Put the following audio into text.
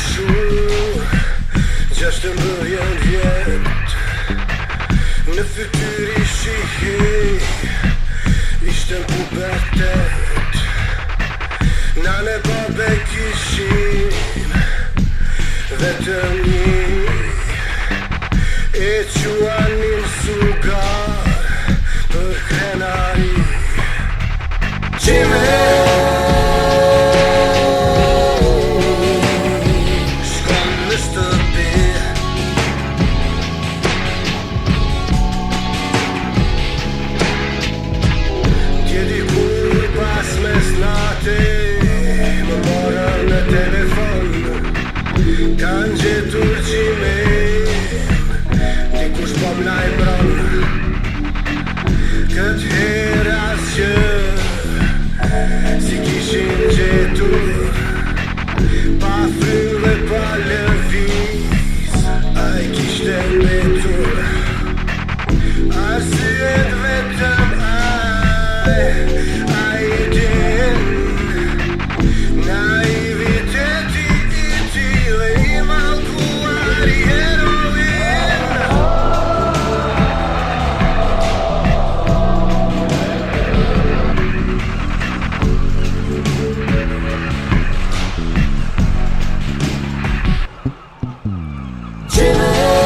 Ich steh hier und hier In der Zukunft sehe ich Ich steh robust Dann doch I'm not, but uh, Jimmy.